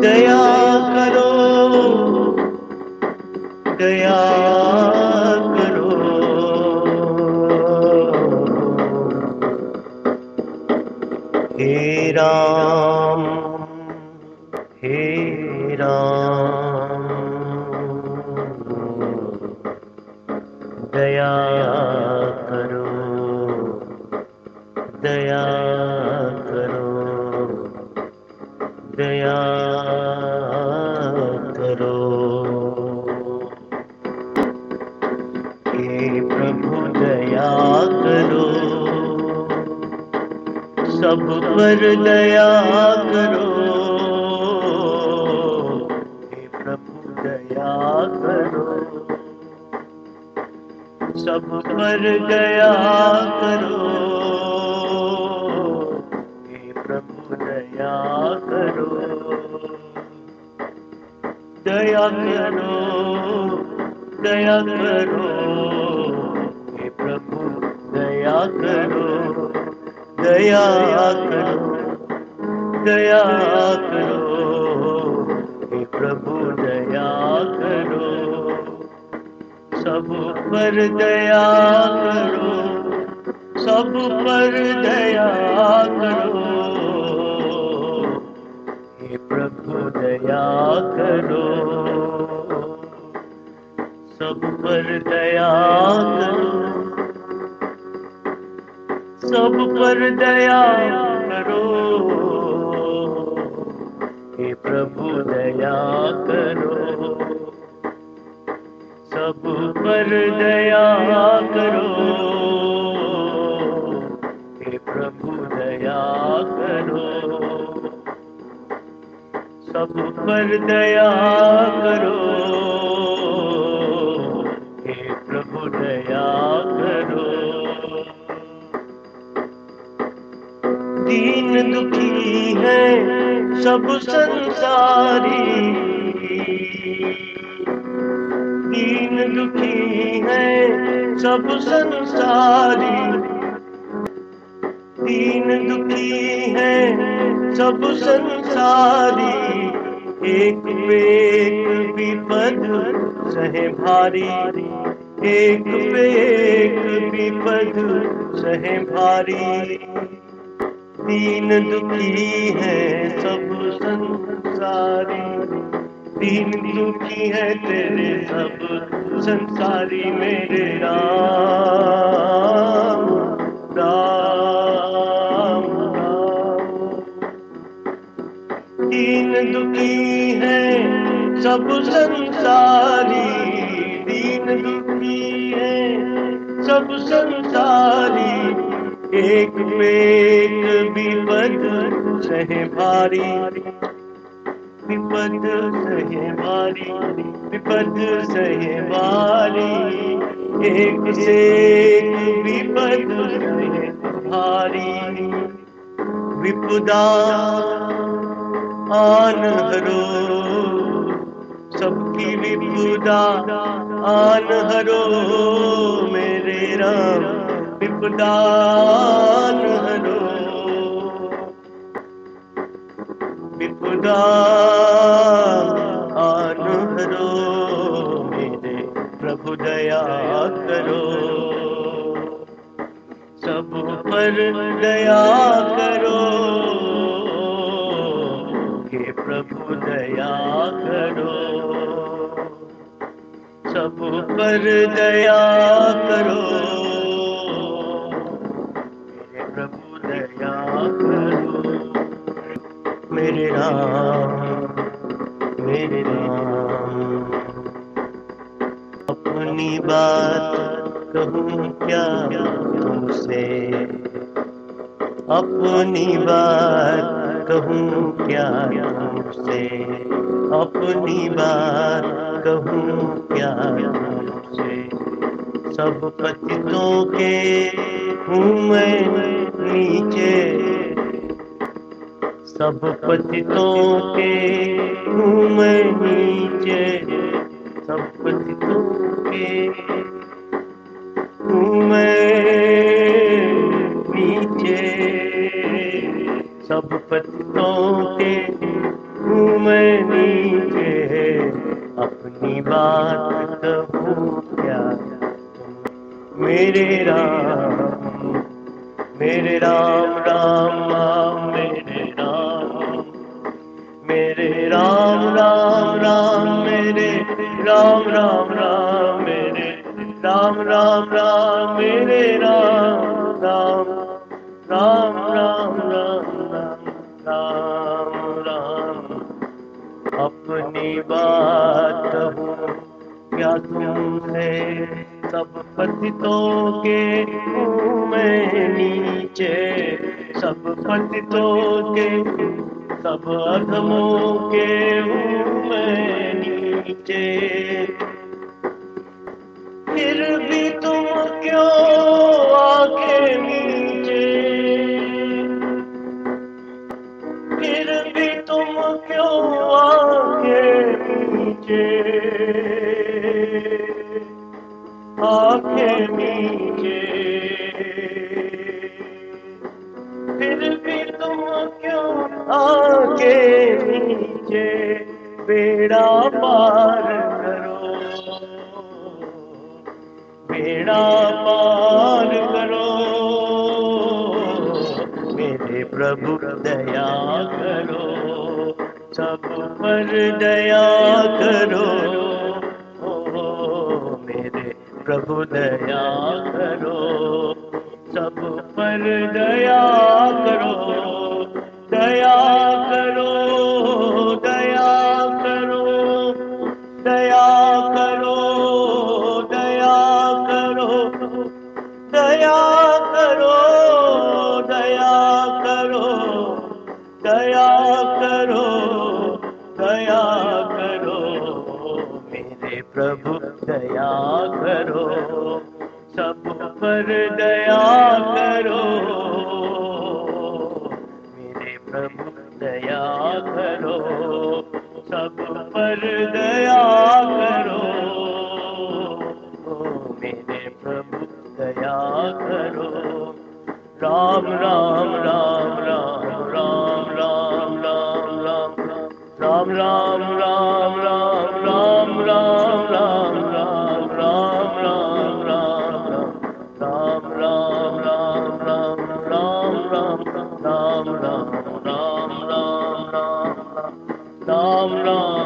दया करो। दया करो। हे राम हे राम। करो। हे प्रभु, दया करो। सब पर दया करो। हे प्रभु, दया करो। सब पर दया करो। दया करो दया करो। हे प्रभु, दया करो दया करो दया करो। हे प्रभु, दया करो। सब पर दया करो, सब पर दया करो। प्रभु दया करो। सब पर दया करो। सब पर दया करो। हे प्रभु, दया करो। सब पर दया करो। सब पर दया करो। हे प्रभु, दया करो। दीन दुखी है सब संसारी। दीन दुखी है सब संसारी। दीन दुखी है सब संसारी। एक एक विपद सहे भारी, एक एक विपद सहे भारी। तीन दुखी है सब संसारी, तीन दुखी है तेरे सब संसारी मेरे राम राम। दुखी है, सब संसारी दीन दुखी है। सब संसारी, एक पे एक विपद सहे भारी। विपद सहे भारी, विपद सहे भारी। एक से एक विपद सहे भारी। विपुदा आन हरो। सबकी विपुदा आन हरो। मेरे राम, विपुदान हरो। विपुदा आन हरो। मेरे प्रभु दया करो। सब पर दया करो। दया करो। सब पर दया करो। मेरे प्रभु, दया करो। मेरे राम मेरे राम। अपनी बात कहूँ क्या तुमसे? अपनी बात कहूँ क्या तुमसे? अपनी बात कहूँ क्या तुमसे सब पतितों के हूँ मैं नीचे। सब पतितों के हूँ मैं नीचे। सब पतितों के हूँ मैं नीचे। सब पतितों के हूँ। नीचे अपनी बात कहूँ क्या? मेरे राम मेरे राम राम राम, मेरे राम। मेरे राम राम राम, मेरे राम राम राम, मेरे राम राम राम, मेरे राम। अपनी बात हो क्या तुमने सब पतितों के हूँ मैं नीचे, सब पतितों के, सब अधमों के हूँ मैं नीचे? नीचे आके नीचे। फिर भी तुम क्यों आके नीचे? बेड़ा पार करो। बेड़ा पार करो। मेरे प्रभु, दया करो। सब पर दया करो। ओ, मेरे प्रभु दया करो। सब पर दया करो। दया करो दया करो। मेरे प्रभु, दया करो। सब पर दया करो। मेरे प्रभु, दया करो। सब पर दया करो। मेरे प्रभु, दया करो। Ram Ram Ram. Ram Ram Ram, Ram, Ram, Ram, Ram, Ram, Ram, Ram, Ram, Ram, Ram, Ram, Ram, Ram, Ram.